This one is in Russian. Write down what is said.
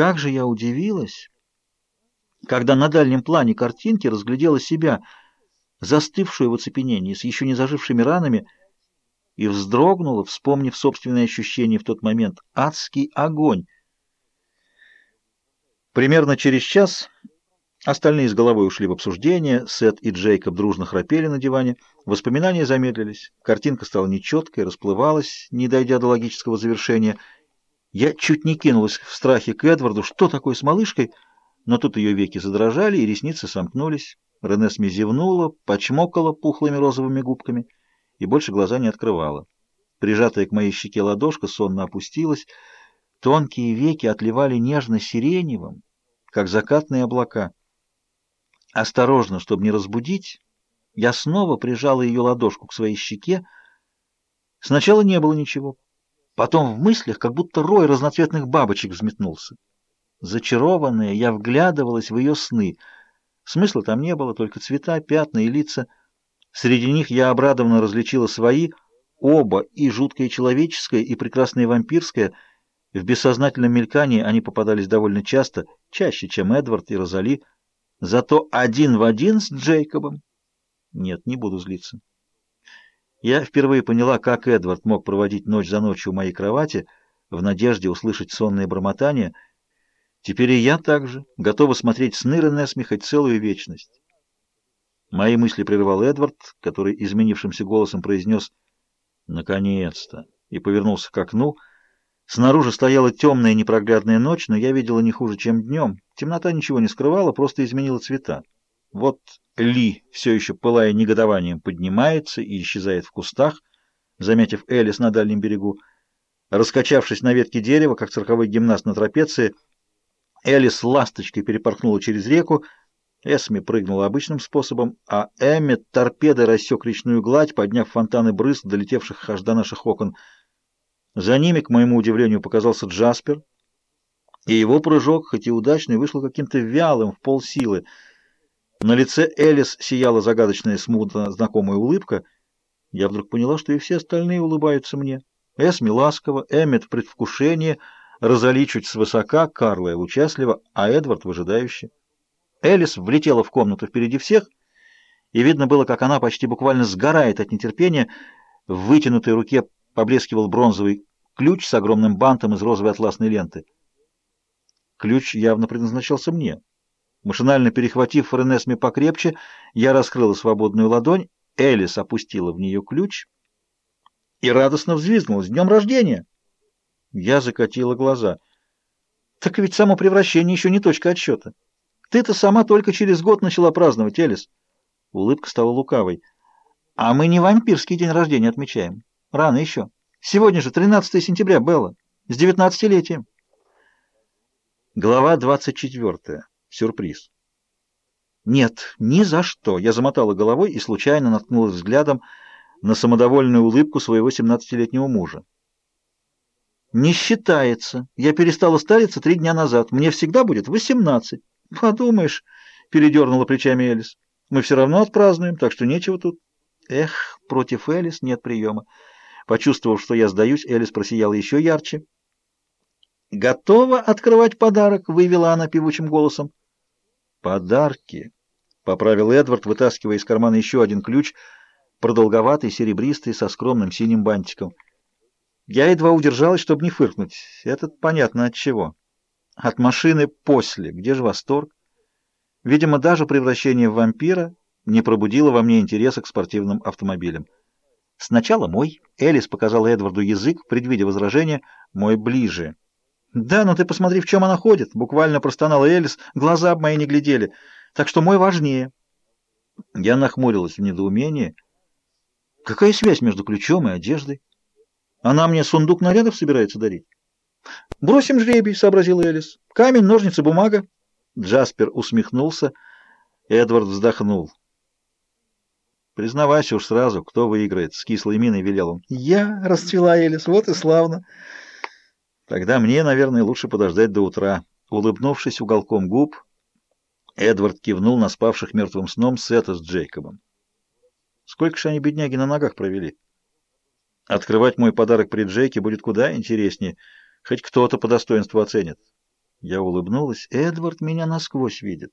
Как же я удивилась, когда на дальнем плане картинки разглядела себя, застывшую в оцепенении, с еще не зажившими ранами, и вздрогнула, вспомнив собственные ощущения в тот момент. Адский огонь! Примерно через час остальные с головой ушли в обсуждение, Сет и Джейкоб дружно храпели на диване, воспоминания замедлились, картинка стала нечеткой, расплывалась, не дойдя до логического завершения. Я чуть не кинулась в страхе к Эдварду, что такое с малышкой, но тут ее веки задрожали и ресницы сомкнулись. Ренесми зевнула, почмокала пухлыми розовыми губками и больше глаза не открывала. Прижатая к моей щеке ладошка сонно опустилась, тонкие веки отливали нежно-сиреневым, как закатные облака. Осторожно, чтобы не разбудить, я снова прижала ее ладошку к своей щеке. Сначала не было ничего, потом в мыслях как будто рой разноцветных бабочек взметнулся. Зачарованная, я вглядывалась в ее сны. Смысла там не было, только цвета, пятна и лица. Среди них я обрадованно различила свои, оба, и жуткое человеческое, и прекрасное вампирское. В бессознательном мелькании они попадались довольно часто, чаще, чем Эдвард и Розали, зато один в один с Джейкобом. Нет, не буду злиться. Я впервые поняла, как Эдвард мог проводить ночь за ночью у моей кровати в надежде услышать сонные бормотания — Теперь и я также готова смотреть сны Ренесми хоть целую вечность. Мои мысли прерывал Эдвард, который изменившимся голосом произнес «Наконец-то!» и повернулся к окну. Снаружи стояла темная непроглядная ночь, но я видела не хуже, чем днем. Темнота ничего не скрывала, просто изменила цвета. Вот Ли, все еще пылая негодованием, поднимается и исчезает в кустах, заметив Элис на дальнем берегу. Раскачавшись на ветке дерева, как цирковой гимнаст на трапеции, Элис ласточкой перепорхнула через реку, Эсми прыгнула обычным способом, а Эммет торпедой рассек речную гладь, подняв фонтаны брызг, долетевших аж до наших окон. За ними, к моему удивлению, показался Джаспер, и его прыжок, хоть и удачный, вышел каким-то вялым, в полсилы. На лице Элис сияла загадочная, смутно знакомая улыбка. Я вдруг поняла, что и все остальные улыбаются мне. Эсми ласково, Эммет в предвкушении — Розали чуть свысока, Карлая участливо, а Эдвард выжидающе. Элис влетела в комнату впереди всех, и видно было, как она почти буквально сгорает от нетерпения. В вытянутой руке поблескивал бронзовый ключ с огромным бантом из розовой атласной ленты. Ключ явно предназначался мне. Машинально перехватив Ренесме покрепче, я раскрыла свободную ладонь, Элис опустила в нее ключ и радостно взвизгнула. «С днем рождения!» Я закатила глаза. Так ведь само превращение еще не точка отсчета. Ты-то сама только через год начала праздновать, Элис. Улыбка стала лукавой. А мы не вампирский день рождения отмечаем. Рано еще. Сегодня же 13 сентября, Белла. С девятнадцатилетием. Глава 24. Сюрприз. Нет, ни за что. Я замотала головой и случайно наткнулась взглядом на самодовольную улыбку своего семнадцатилетнего мужа. «Не считается. Я перестала стариться три дня назад. Мне всегда будет восемнадцать». «Подумаешь», — передернула плечами Элис. «Мы все равно отпразднуем, так что нечего тут». «Эх, против Элис нет приема». Почувствовав, что я сдаюсь, Элис просияла еще ярче. «Готова открывать подарок?» — вывела она певучим голосом. «Подарки», — поправил Эдвард, вытаскивая из кармана еще один ключ, продолговатый, серебристый, со скромным синим бантиком. Я едва удержалась, чтобы не фыркнуть. Это понятно от чего. От машины после. Где же восторг? Видимо, даже превращение в вампира не пробудило во мне интереса к спортивным автомобилям. Сначала мой. Элис показал Эдварду язык, предвидя возражение. Мой ближе. «Да, но ты посмотри, в чем она ходит!» Буквально простонала Элис. Глаза об мои не глядели. Так что мой важнее. Я нахмурилась в недоумении. Какая связь между ключом и одеждой? Она мне сундук нарядов собирается дарить? «Бросим жребий», — сообразил Элис. «Камень, ножницы, бумага». Джаспер усмехнулся. Эдвард вздохнул. «Признавайся уж сразу, кто выиграет?» — с кислой миной велел он. «Я!» — расцвела Элис. «Вот и славно!» «Тогда мне, наверное, лучше подождать до утра». Улыбнувшись уголком губ, Эдвард кивнул на спавших мертвым сном Сета с Джейкобом. «Сколько же они, бедняги, на ногах провели?» Открывать мой подарок при Джейке будет куда интереснее. Хоть кто-то по достоинству оценит. Я улыбнулась. Эдвард меня насквозь видит.